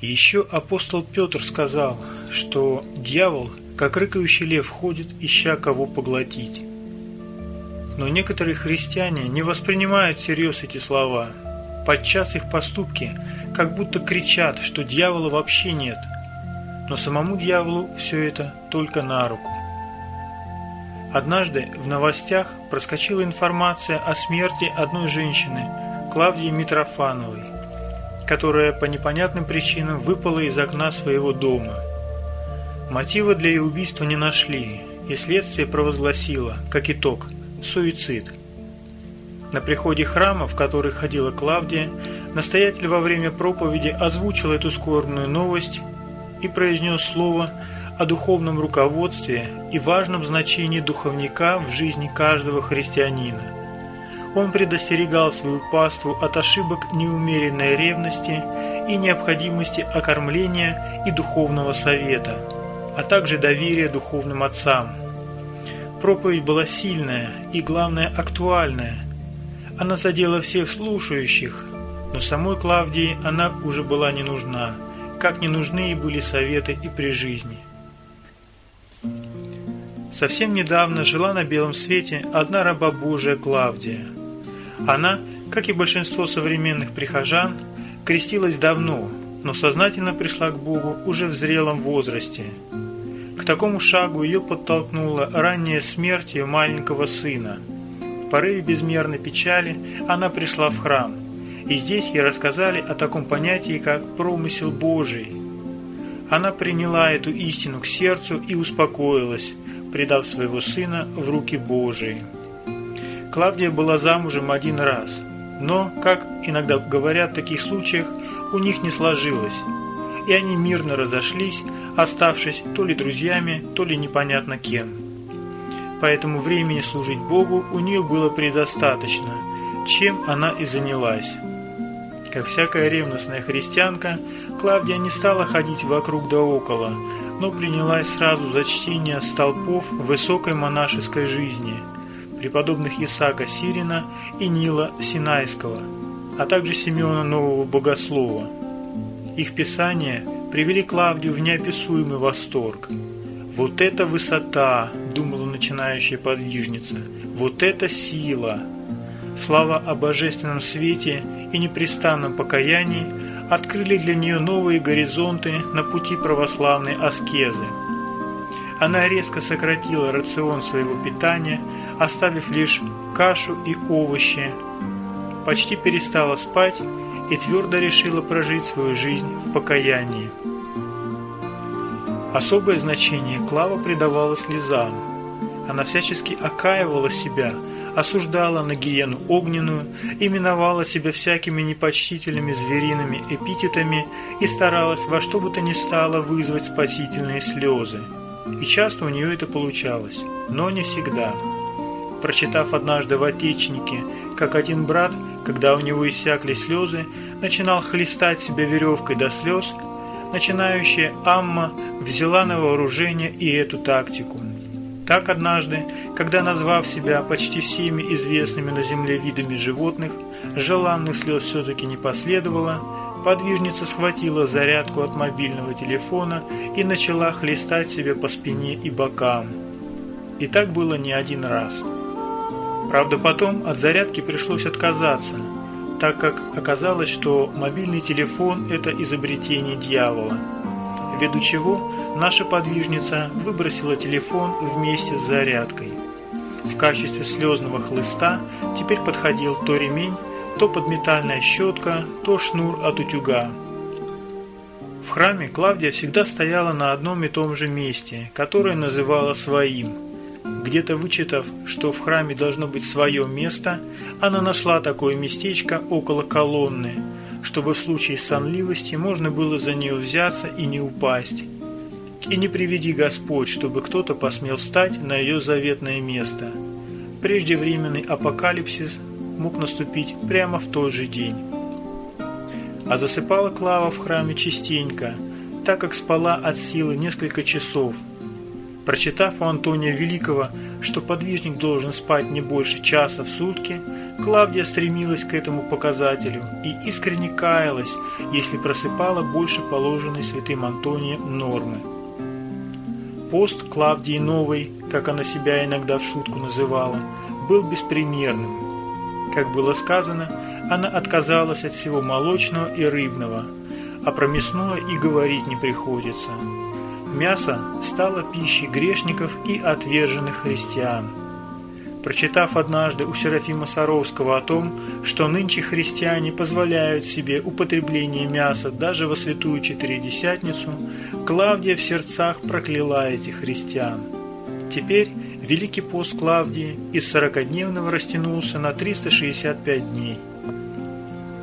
Еще апостол Петр сказал, что дьявол, как рыкающий лев, ходит, ища кого поглотить. Но некоторые христиане не воспринимают всерьез эти слова. Подчас их поступки как будто кричат, что дьявола вообще нет. Но самому дьяволу все это только на руку. Однажды в новостях проскочила информация о смерти одной женщины, Клавдии Митрофановой, которая по непонятным причинам выпала из окна своего дома. Мотива для ее убийства не нашли, и следствие провозгласило, как итог, суицид. На приходе храма, в который ходила Клавдия, настоятель во время проповеди озвучил эту скорбную новость и произнес слово о духовном руководстве и важном значении духовника в жизни каждого христианина. Он предостерегал свою паству от ошибок неумеренной ревности и необходимости окормления и духовного совета, а также доверия духовным отцам. Проповедь была сильная и, главное, актуальная. Она задела всех слушающих, но самой Клавдии она уже была не нужна, как не нужны ей были советы и при жизни. Совсем недавно жила на белом свете одна раба Божия Клавдия. Она, как и большинство современных прихожан, крестилась давно, но сознательно пришла к Богу уже в зрелом возрасте. К такому шагу ее подтолкнула ранняя смерть ее маленького сына. В порыве безмерной печали она пришла в храм, и здесь ей рассказали о таком понятии, как «промысел Божий». Она приняла эту истину к сердцу и успокоилась, предав своего сына в руки Божии. Клавдия была замужем один раз, но, как иногда говорят в таких случаях, у них не сложилось, и они мирно разошлись, оставшись то ли друзьями, то ли непонятно кем. Поэтому времени служить Богу у нее было предостаточно, чем она и занялась. Как всякая ревностная христианка, Клавдия не стала ходить вокруг да около, но принялась сразу за чтение столпов высокой монашеской жизни, преподобных Исаака Сирина и Нила Синайского, а также Симеона Нового Богослова. Их писания привели Клавдию в неописуемый восторг. «Вот это высота!» – думала начинающая подвижница. «Вот это сила!» Слава о божественном свете и непрестанном покаянии – открыли для нее новые горизонты на пути православной аскезы. Она резко сократила рацион своего питания, оставив лишь кашу и овощи, почти перестала спать и твердо решила прожить свою жизнь в покаянии. Особое значение Клава придавала слезам. Она всячески окаивала себя – осуждала на гиену огненную, именовала себя всякими непочтительными звериными эпитетами и старалась во что бы то ни стало вызвать спасительные слезы. И часто у нее это получалось, но не всегда. Прочитав однажды в Отечнике, как один брат, когда у него иссякли слезы, начинал хлестать себя веревкой до слез, начинающая Амма взяла на вооружение и эту тактику – так однажды, когда, назвав себя почти всеми известными на земле видами животных, желанных слез все-таки не последовало, подвижница схватила зарядку от мобильного телефона и начала хлестать себя по спине и бокам. И так было не один раз. Правда, потом от зарядки пришлось отказаться, так как оказалось, что мобильный телефон – это изобретение дьявола, ввиду чего наша подвижница выбросила телефон вместе с зарядкой. В качестве слезного хлыста теперь подходил то ремень, то подметальная щетка, то шнур от утюга. В храме Клавдия всегда стояла на одном и том же месте, которое называла своим. Где-то вычитав, что в храме должно быть свое место, она нашла такое местечко около колонны, чтобы в случае сонливости можно было за нее взяться и не упасть. И не приведи Господь, чтобы кто-то посмел встать на ее заветное место. Преждевременный апокалипсис мог наступить прямо в тот же день. А засыпала Клава в храме частенько, так как спала от силы несколько часов. Прочитав у Антония Великого, что подвижник должен спать не больше часа в сутки, Клавдия стремилась к этому показателю и искренне каялась, если просыпала больше положенной святым Антонием нормы. Пост Клавдии Новой, как она себя иногда в шутку называла, был беспримерным. Как было сказано, она отказалась от всего молочного и рыбного, а про мясное и говорить не приходится. Мясо стало пищей грешников и отверженных христиан. Прочитав однажды у Серафима Саровского о том, что нынче христиане позволяют себе употребление мяса даже во святую Четыредесятницу, Клавдия в сердцах прокляла этих христиан. Теперь Великий пост Клавдии из сорокодневного растянулся на 365 дней.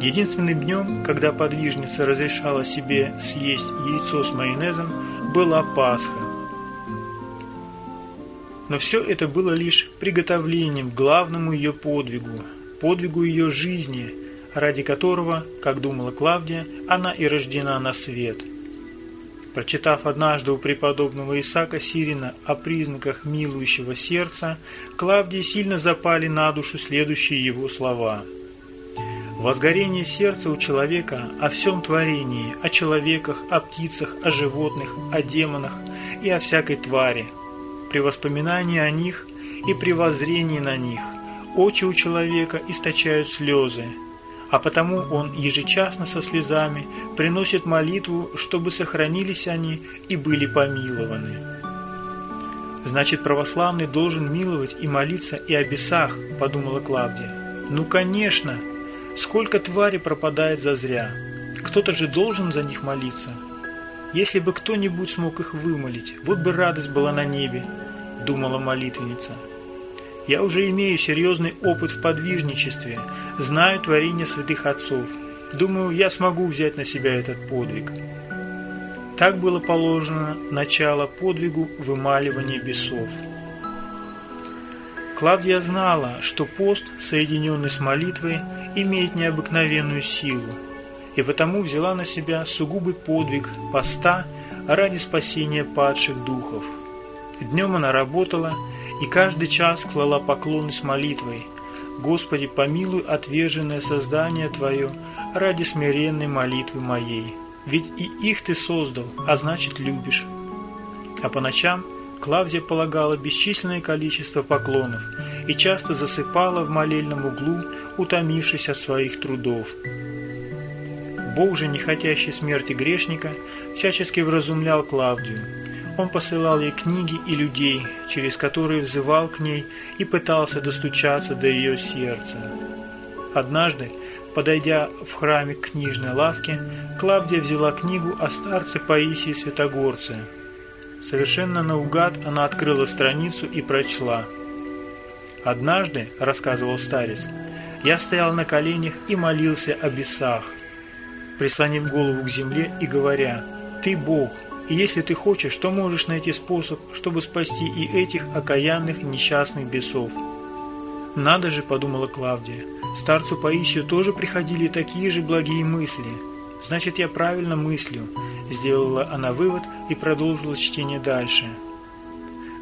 Единственным днем, когда подвижница разрешала себе съесть яйцо с майонезом, была Пасха. Но все это было лишь приготовлением к главному ее подвигу, подвигу ее жизни, ради которого, как думала Клавдия, она и рождена на свет. Прочитав однажды у преподобного Исаака Сирина о признаках милующего сердца, Клавдии сильно запали на душу следующие его слова. Возгорение сердца у человека о всем творении, о человеках, о птицах, о животных, о демонах и о всякой твари – при воспоминании о них и при воззрении на них очи у человека источают слезы, а потому он ежечасно со слезами приносит молитву, чтобы сохранились они и были помилованы. Значит, православный должен миловать и молиться и о бесах, подумала Клавдия. Ну, конечно, сколько твари пропадает зазря. Кто-то же должен за них молиться. Если бы кто-нибудь смог их вымолить, вот бы радость была на небе, думала молитвенница. Я уже имею серьезный опыт в подвижничестве, знаю творение святых отцов. Думаю, я смогу взять на себя этот подвиг. Так было положено начало подвигу вымаливания бесов. Клавдия знала, что пост, соединенный с молитвой, имеет необыкновенную силу, и потому взяла на себя сугубый подвиг поста ради спасения падших духов – Днем она работала и каждый час клала поклоны с молитвой. «Господи, помилуй отверженное создание Твое ради смиренной молитвы моей. Ведь и их Ты создал, а значит любишь». А по ночам Клавдия полагала бесчисленное количество поклонов и часто засыпала в молельном углу, утомившись от своих трудов. Бог же, не хотящий смерти грешника, всячески вразумлял Клавдию – он посылал ей книги и людей, через которые взывал к ней и пытался достучаться до ее сердца. Однажды, подойдя в храме к книжной лавке, Клавдия взяла книгу о старце Паисии Святогорце. Совершенно наугад она открыла страницу и прочла. «Однажды, — рассказывал старец, — я стоял на коленях и молился о бесах, прислонив голову к земле и говоря, «Ты Бог, и если ты хочешь, то можешь найти способ, чтобы спасти и этих окаянных несчастных бесов. «Надо же», — подумала Клавдия, — «старцу Паисию тоже приходили такие же благие мысли. Значит, я правильно мыслю», — сделала она вывод и продолжила чтение дальше.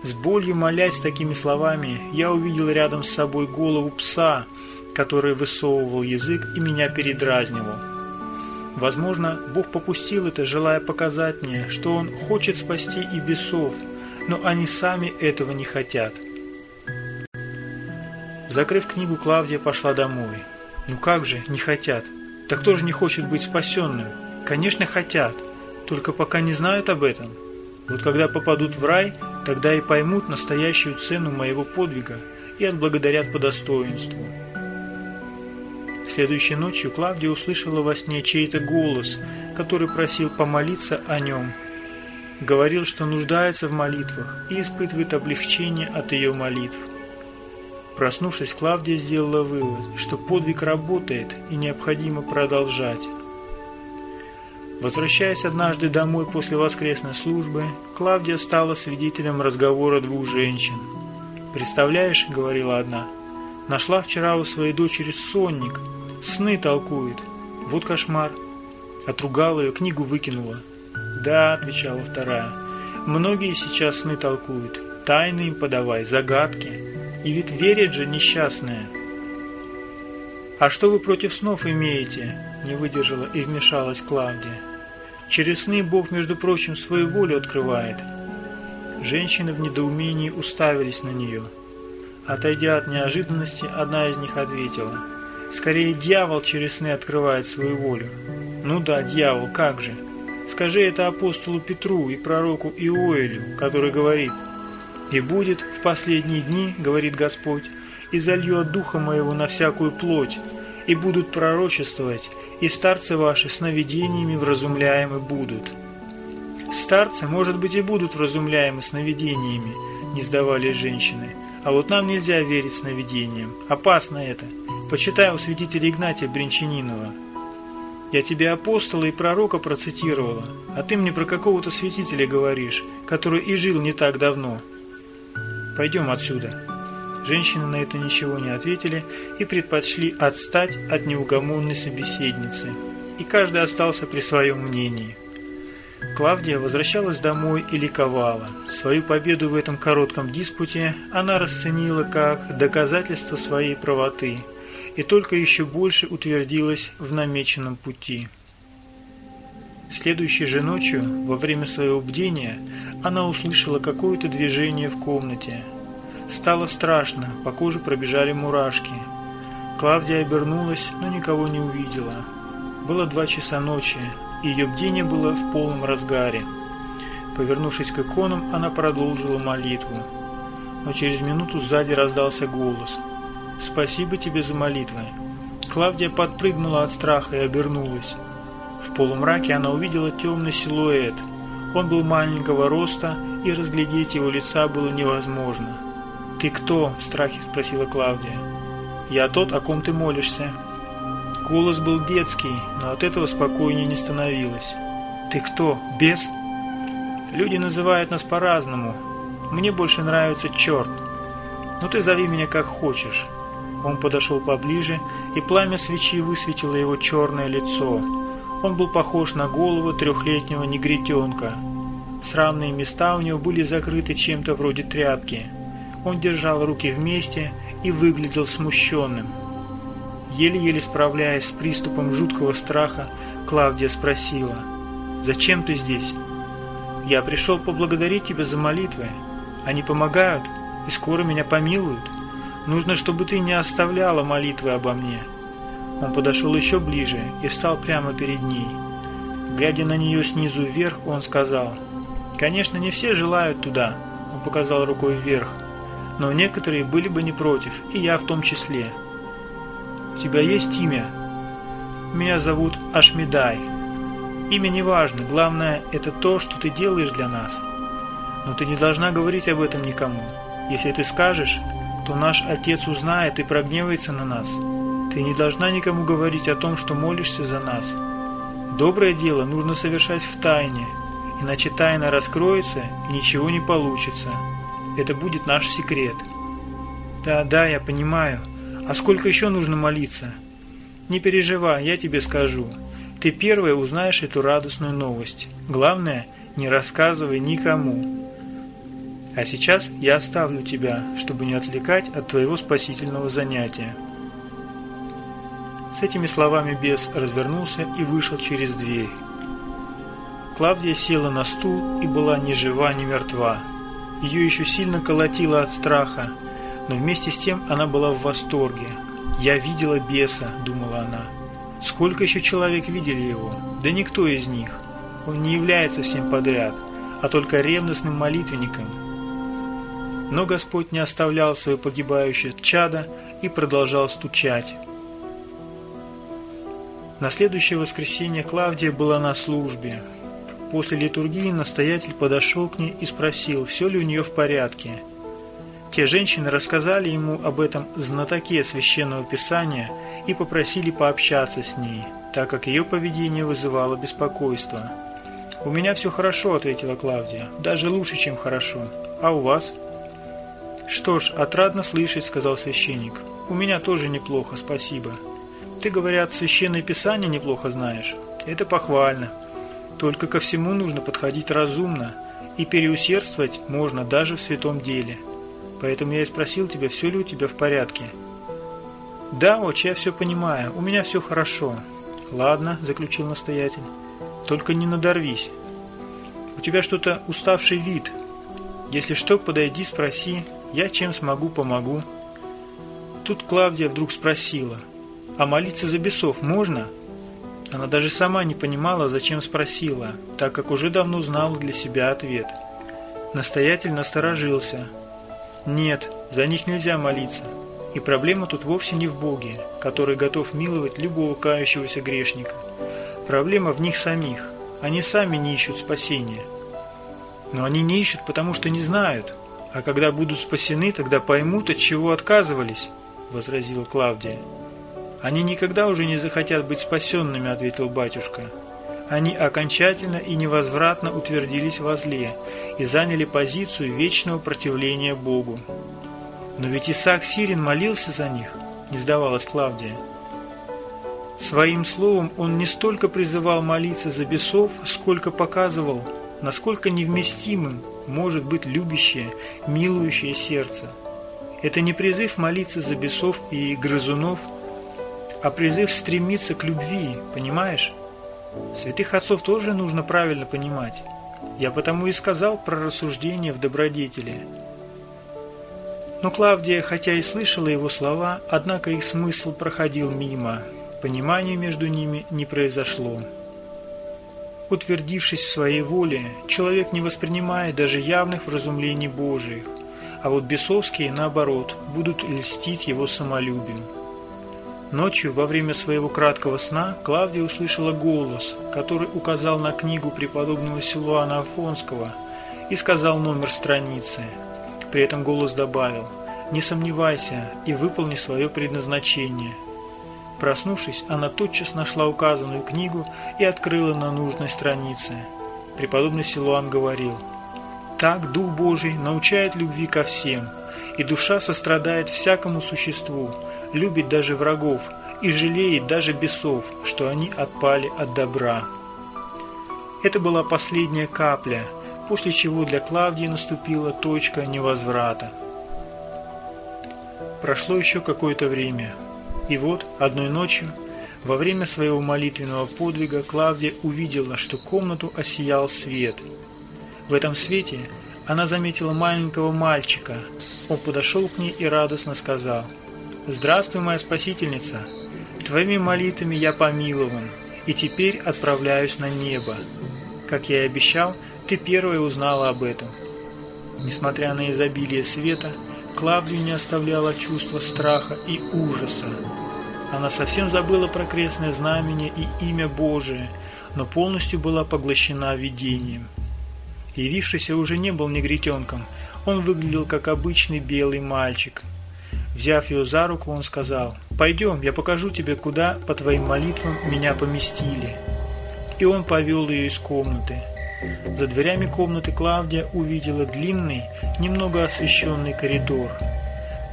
С болью молясь такими словами, я увидел рядом с собой голову пса, который высовывал язык и меня передразнивал. Возможно, Бог попустил это, желая показать мне, что Он хочет спасти и бесов, но они сами этого не хотят. Закрыв книгу, Клавдия пошла домой. Ну как же, не хотят? Так кто же не хочет быть спасенным? Конечно, хотят, только пока не знают об этом. Вот когда попадут в рай, тогда и поймут настоящую цену моего подвига и отблагодарят по достоинству. Следующей ночью Клавдия услышала во сне чей-то голос, который просил помолиться о нем. Говорил, что нуждается в молитвах и испытывает облегчение от ее молитв. Проснувшись, Клавдия сделала вывод, что подвиг работает и необходимо продолжать. Возвращаясь однажды домой после воскресной службы, Клавдия стала свидетелем разговора двух женщин. «Представляешь, — говорила одна, — нашла вчера у своей дочери сонник, Сны толкует. Вот кошмар. Отругала ее, книгу выкинула. Да, отвечала вторая. Многие сейчас сны толкуют. Тайны им подавай, загадки. И ведь верят же несчастные. «А что вы против снов имеете?» – не выдержала и вмешалась Клавдия. «Через сны Бог, между прочим, свою волю открывает». Женщины в недоумении уставились на нее. Отойдя от неожиданности, одна из них ответила. «Скорее дьявол через сны открывает свою волю». «Ну да, дьявол, как же!» Скажи это апостолу Петру и пророку Иоэлю, который говорит, «И будет в последние дни, — говорит Господь, — и залью от духа моего на всякую плоть, и будут пророчествовать, и старцы ваши сновидениями вразумляемы будут». «Старцы, может быть, и будут вразумляемы сновидениями», — не сдавались женщины. «А вот нам нельзя верить сновидениям. Опасно это. Почитай у святителя Игнатия Бринчанинова. Я тебе апостола и пророка процитировала, а ты мне про какого-то святителя говоришь, который и жил не так давно. Пойдем отсюда». Женщины на это ничего не ответили и предпочли отстать от неугомонной собеседницы, и каждый остался при своем мнении. Клавдия возвращалась домой и ликовала. Свою победу в этом коротком диспуте она расценила как доказательство своей правоты – и только еще больше утвердилась в намеченном пути. Следующей же ночью, во время своего бдения, она услышала какое-то движение в комнате. Стало страшно, по коже пробежали мурашки. Клавдия обернулась, но никого не увидела. Было два часа ночи, и ее бдение было в полном разгаре. Повернувшись к иконам, она продолжила молитву. Но через минуту сзади раздался голос – Спасибо тебе за молитвы. Клавдия подпрыгнула от страха и обернулась. В полумраке она увидела темный силуэт. Он был маленького роста, и разглядеть его лица было невозможно. «Ты кто?» – в страхе спросила Клавдия. «Я тот, о ком ты молишься». Голос был детский, но от этого спокойнее не становилось. «Ты кто? Бес?» «Люди называют нас по-разному. Мне больше нравится черт. Но ты зови меня как хочешь. Он подошел поближе, и пламя свечи высветило его черное лицо. Он был похож на голову трехлетнего негритенка. Срамные места у него были закрыты чем-то вроде тряпки. Он держал руки вместе и выглядел смущенным. Еле-еле справляясь с приступом жуткого страха, Клавдия спросила, «Зачем ты здесь?» «Я пришел поблагодарить тебя за молитвы. Они помогают, и скоро меня помилуют». Нужно, чтобы ты не оставляла молитвы обо мне». Он подошел еще ближе и встал прямо перед ней. Глядя на нее снизу вверх, он сказал, «Конечно, не все желают туда», — он показал рукой вверх, «но некоторые были бы не против, и я в том числе». «У тебя есть имя?» «Меня зовут Ашмидай. Имя не важно, главное — это то, что ты делаешь для нас. Но ты не должна говорить об этом никому. Если ты скажешь, то наш Отец узнает и прогневается на нас. Ты не должна никому говорить о том, что молишься за нас. Доброе дело нужно совершать в тайне, иначе тайна раскроется и ничего не получится. Это будет наш секрет. Да, да, я понимаю. А сколько еще нужно молиться? Не переживай, я тебе скажу. Ты первая узнаешь эту радостную новость. Главное, не рассказывай никому. А сейчас я оставлю тебя, чтобы не отвлекать от твоего спасительного занятия». С этими словами бес развернулся и вышел через дверь. Клавдия села на стул и была ни жива, ни мертва. Ее еще сильно колотило от страха, но вместе с тем она была в восторге. «Я видела беса», — думала она. «Сколько еще человек видели его? Да никто из них. Он не является всем подряд, а только ревностным молитвенником, но Господь не оставлял свое погибающее чадо и продолжал стучать. На следующее воскресенье Клавдия была на службе. После литургии настоятель подошел к ней и спросил, все ли у нее в порядке. Те женщины рассказали ему об этом знатоке священного писания и попросили пообщаться с ней, так как ее поведение вызывало беспокойство. «У меня все хорошо», — ответила Клавдия, — «даже лучше, чем хорошо. А у вас?» «Что ж, отрадно слышать», — сказал священник. «У меня тоже неплохо, спасибо. Ты, говорят, священное писание неплохо знаешь. Это похвально. Только ко всему нужно подходить разумно, и переусердствовать можно даже в святом деле. Поэтому я и спросил тебя, все ли у тебя в порядке». Да, отче, я все понимаю, у меня все хорошо. Ладно, заключил настоятель, только не надорвись. У тебя что-то уставший вид. Если что, подойди, спроси, я чем смогу, помогу. Тут Клавдия вдруг спросила, а молиться за бесов можно? Она даже сама не понимала, зачем спросила, так как уже давно знала для себя ответ. Настоятель насторожился. Нет, за них нельзя молиться. И проблема тут вовсе не в Боге, который готов миловать любого кающегося грешника. Проблема в них самих. Они сами не ищут спасения. Но они не ищут, потому что не знают. А когда будут спасены, тогда поймут, от чего отказывались, возразила Клавдия. Они никогда уже не захотят быть спасенными, ответил батюшка. Они окончательно и невозвратно утвердились во зле и заняли позицию вечного противления Богу. Но ведь Исаак Сирин молился за них, не сдавалась Клавдия. Своим словом он не столько призывал молиться за бесов, сколько показывал, насколько невместимым может быть любящее, милующее сердце. Это не призыв молиться за бесов и грызунов, а призыв стремиться к любви, понимаешь? Святых отцов тоже нужно правильно понимать. Я потому и сказал про рассуждение в добродетели – но Клавдия, хотя и слышала его слова, однако их смысл проходил мимо. Понимания между ними не произошло. Утвердившись в своей воле, человек не воспринимает даже явных вразумлений Божиих, а вот бесовские, наоборот, будут льстить его самолюбию. Ночью, во время своего краткого сна, Клавдия услышала голос, который указал на книгу преподобного Силуана Афонского и сказал номер страницы – при этом голос добавил «Не сомневайся и выполни свое предназначение». Проснувшись, она тотчас нашла указанную книгу и открыла на нужной странице. Преподобный Силуан говорил «Так Дух Божий научает любви ко всем, и душа сострадает всякому существу, любит даже врагов и жалеет даже бесов, что они отпали от добра». Это была последняя капля – после чего для Клавдии наступила точка невозврата. Прошло еще какое-то время, и вот одной ночью, во время своего молитвенного подвига, Клавдия увидела, что комнату осиял свет. В этом свете она заметила маленького мальчика. Он подошел к ней и радостно сказал, «Здравствуй, моя спасительница! Твоими молитвами я помилован, и теперь отправляюсь на небо. Как я и обещал, ты первая узнала об этом. Несмотря на изобилие света, Клавдию не оставляло чувство страха и ужаса. Она совсем забыла про крестное знамение и имя Божие, но полностью была поглощена видением. Явившийся уже не был негритенком, он выглядел как обычный белый мальчик. Взяв ее за руку, он сказал, «Пойдем, я покажу тебе, куда по твоим молитвам меня поместили». И он повел ее из комнаты. За дверями комнаты Клавдия увидела длинный, немного освещенный коридор.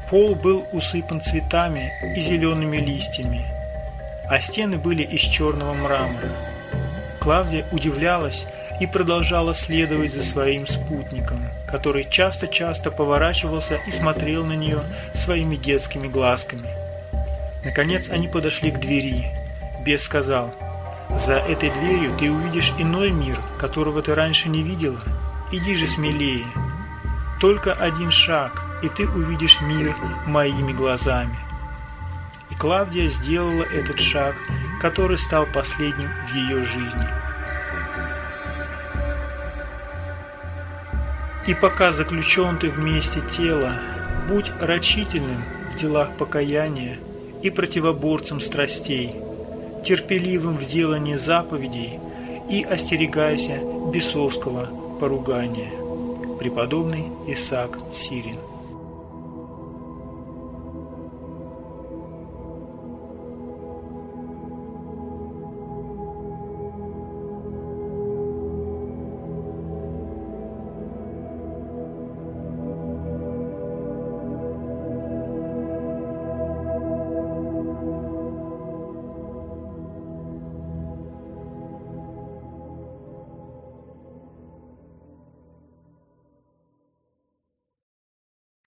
Пол был усыпан цветами и зелеными листьями, а стены были из черного мрамора. Клавдия удивлялась и продолжала следовать за своим спутником, который часто-часто поворачивался и смотрел на нее своими детскими глазками. Наконец они подошли к двери. Бес сказал – за этой дверью ты увидишь иной мир, которого ты раньше не видела. Иди же смелее. Только один шаг, и ты увидишь мир моими глазами. И Клавдия сделала этот шаг, который стал последним в ее жизни. И пока заключен ты вместе тела, будь рачительным в делах покаяния и противоборцем страстей – терпеливым в делании заповедей и остерегайся бесовского поругания. Преподобный Исаак Сирин